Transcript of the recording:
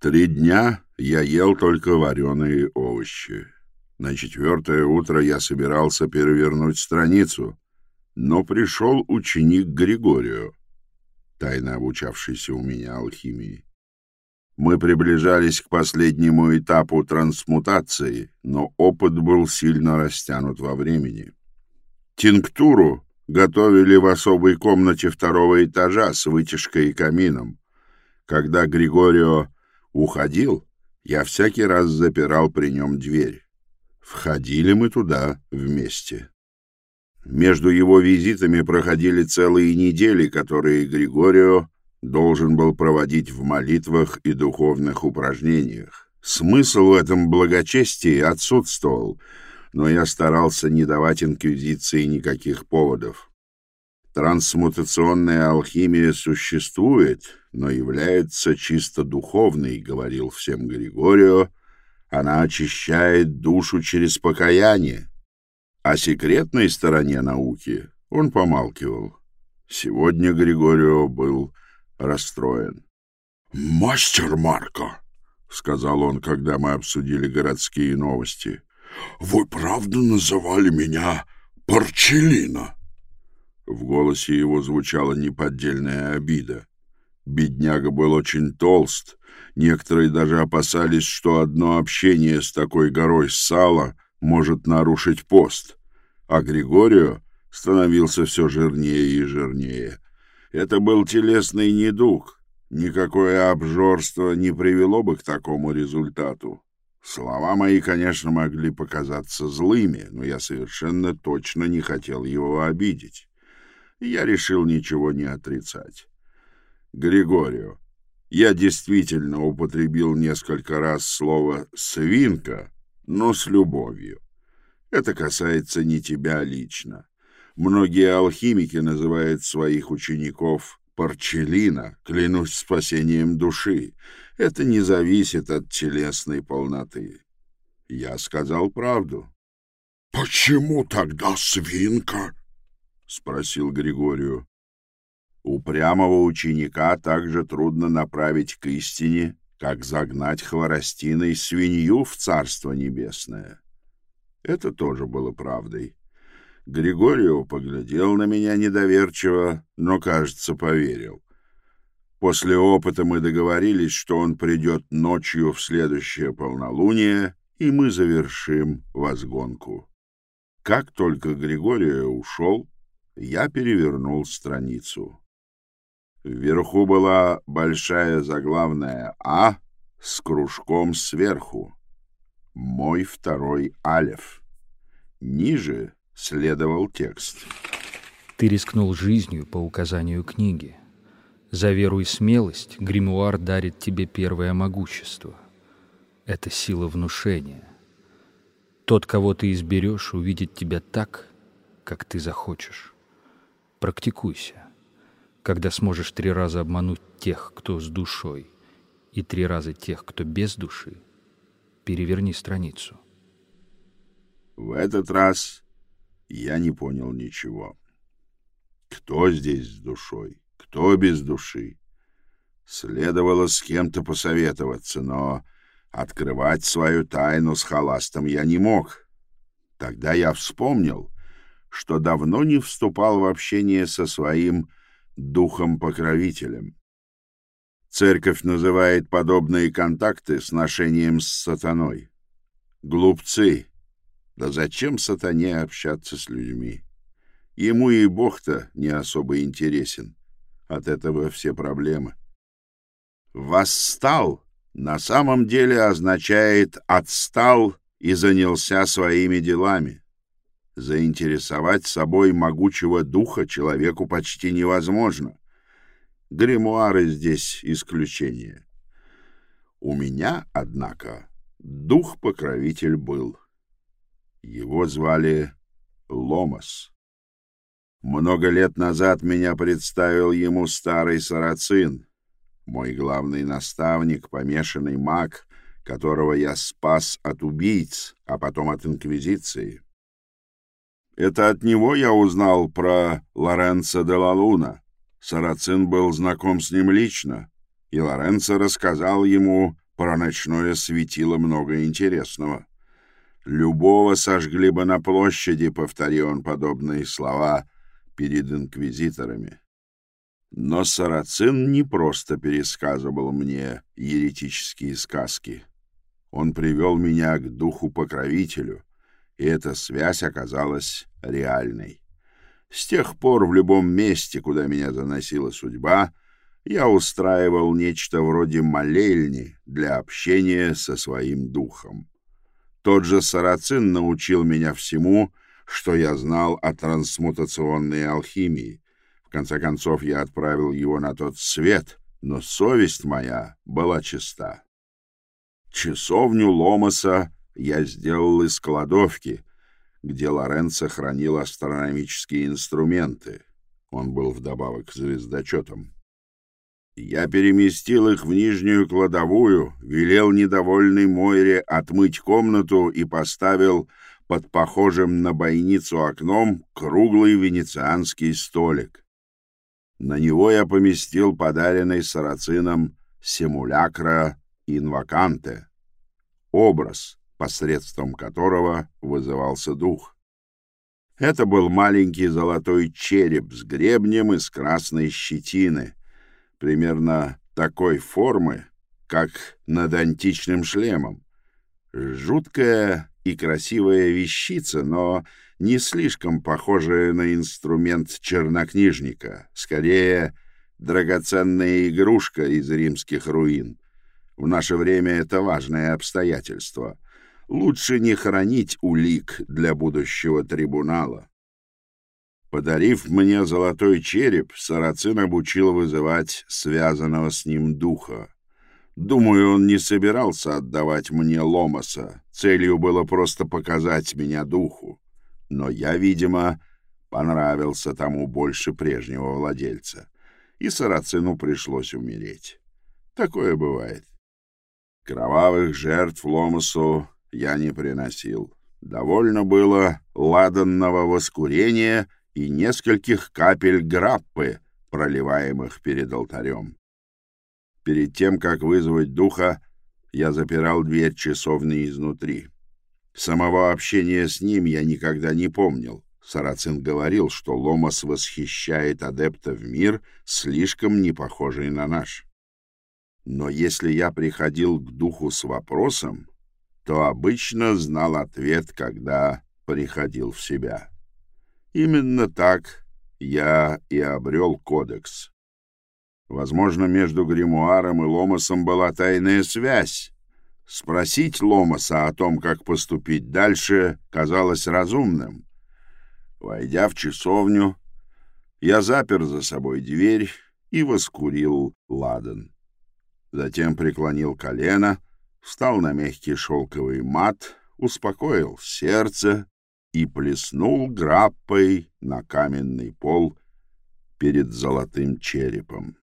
Три дня я ел только вареные овощи. На четвертое утро я собирался перевернуть страницу, но пришел ученик Григорио, тайно обучавшийся у меня алхимии. Мы приближались к последнему этапу трансмутации, но опыт был сильно растянут во времени. Тинктуру готовили в особой комнате второго этажа с вытяжкой и камином. Когда Григорио уходил, я всякий раз запирал при нем дверь. Входили мы туда вместе. Между его визитами проходили целые недели, которые Григорио должен был проводить в молитвах и духовных упражнениях. Смысл в этом благочестии отсутствовал, но я старался не давать инквизиции никаких поводов. Трансмутационная алхимия существует, но является чисто духовной, говорил всем Григорио, она очищает душу через покаяние. О секретной стороне науки он помалкивал. Сегодня Григорио был расстроен. «Мастер Марко», — сказал он, когда мы обсудили городские новости, — «вы правда называли меня Парчелина?» В голосе его звучала неподдельная обида. Бедняга был очень толст. Некоторые даже опасались, что одно общение с такой горой сала может нарушить пост. А Григорио становился все жирнее и жирнее. Это был телесный недуг. Никакое обжорство не привело бы к такому результату. Слова мои, конечно, могли показаться злыми, но я совершенно точно не хотел его обидеть. Я решил ничего не отрицать. Григорио, я действительно употребил несколько раз слово «свинка», но с любовью. Это касается не тебя лично. Многие алхимики называют своих учеников Парчелина, клянусь спасением души. Это не зависит от телесной полноты. Я сказал правду. — Почему тогда свинка? — спросил Григорию. Упрямого ученика также трудно направить к истине, как загнать хворостиной свинью в Царство Небесное. Это тоже было правдой. Григорио поглядел на меня недоверчиво, но, кажется, поверил. После опыта мы договорились, что он придет ночью в следующее полнолуние, и мы завершим возгонку. Как только Григорио ушел, я перевернул страницу. Вверху была большая заглавная «А» с кружком сверху. Мой второй алев. Ниже следовал текст. Ты рискнул жизнью по указанию книги. За веру и смелость гримуар дарит тебе первое могущество. Это сила внушения. Тот, кого ты изберешь, увидит тебя так, как ты захочешь. Практикуйся когда сможешь три раза обмануть тех, кто с душой, и три раза тех, кто без души, переверни страницу. В этот раз я не понял ничего. Кто здесь с душой, кто без души? Следовало с кем-то посоветоваться, но открывать свою тайну с халастом я не мог. Тогда я вспомнил, что давно не вступал в общение со своим духом-покровителем. Церковь называет подобные контакты сношением с сатаной. Глупцы! Да зачем сатане общаться с людьми? Ему и Бог-то не особо интересен. От этого все проблемы. «Восстал» на самом деле означает «отстал» и занялся своими делами. Заинтересовать собой могучего духа человеку почти невозможно. Гримуары здесь исключение. У меня, однако, дух-покровитель был. Его звали Ломас. Много лет назад меня представил ему старый сарацин, мой главный наставник, помешанный маг, которого я спас от убийц, а потом от инквизиции. Это от него я узнал про Лоренцо де ла Луна. Сарацин был знаком с ним лично, и Лоренцо рассказал ему Про ночное светило много интересного. Любого сожгли бы на площади, повторил он подобные слова перед инквизиторами. Но Сарацин не просто пересказывал мне еретические сказки. Он привел меня к духу-покровителю, и эта связь оказалась реальной. С тех пор в любом месте, куда меня заносила судьба, я устраивал нечто вроде молельни для общения со своим духом. Тот же Сарацин научил меня всему, что я знал о трансмутационной алхимии. В конце концов, я отправил его на тот свет, но совесть моя была чиста. Часовню Ломаса я сделал из кладовки, где Лоренцо хранил астрономические инструменты. Он был вдобавок звездочетом. Я переместил их в нижнюю кладовую, велел недовольной Мойре отмыть комнату и поставил под похожим на бойницу окном круглый венецианский столик. На него я поместил подаренный сарацином симулякра инваканте, образ, посредством которого вызывался дух. Это был маленький золотой череп с гребнем из красной щетины — примерно такой формы, как над античным шлемом. Жуткая и красивая вещица, но не слишком похожая на инструмент чернокнижника, скорее драгоценная игрушка из римских руин. В наше время это важное обстоятельство. Лучше не хранить улик для будущего трибунала. Подарив мне золотой череп, Сарацин обучил вызывать связанного с ним духа. Думаю, он не собирался отдавать мне Ломаса. Целью было просто показать меня духу. Но я, видимо, понравился тому больше прежнего владельца. И Сарацину пришлось умереть. Такое бывает. Кровавых жертв Ломасу я не приносил. Довольно было ладанного воскурения — и нескольких капель граппы, проливаемых перед алтарем. Перед тем, как вызвать духа, я запирал дверь часовни изнутри. Самого общения с ним я никогда не помнил. Сарацин говорил, что Ломас восхищает адепта в мир, слишком не похожий на наш. Но если я приходил к духу с вопросом, то обычно знал ответ, когда приходил в себя. Именно так я и обрел кодекс. Возможно, между гримуаром и Ломасом была тайная связь. Спросить Ломаса о том, как поступить дальше, казалось разумным. Войдя в часовню, я запер за собой дверь и воскурил ладан. Затем преклонил колено, встал на мягкий шелковый мат, успокоил сердце и плеснул граппой на каменный пол перед золотым черепом.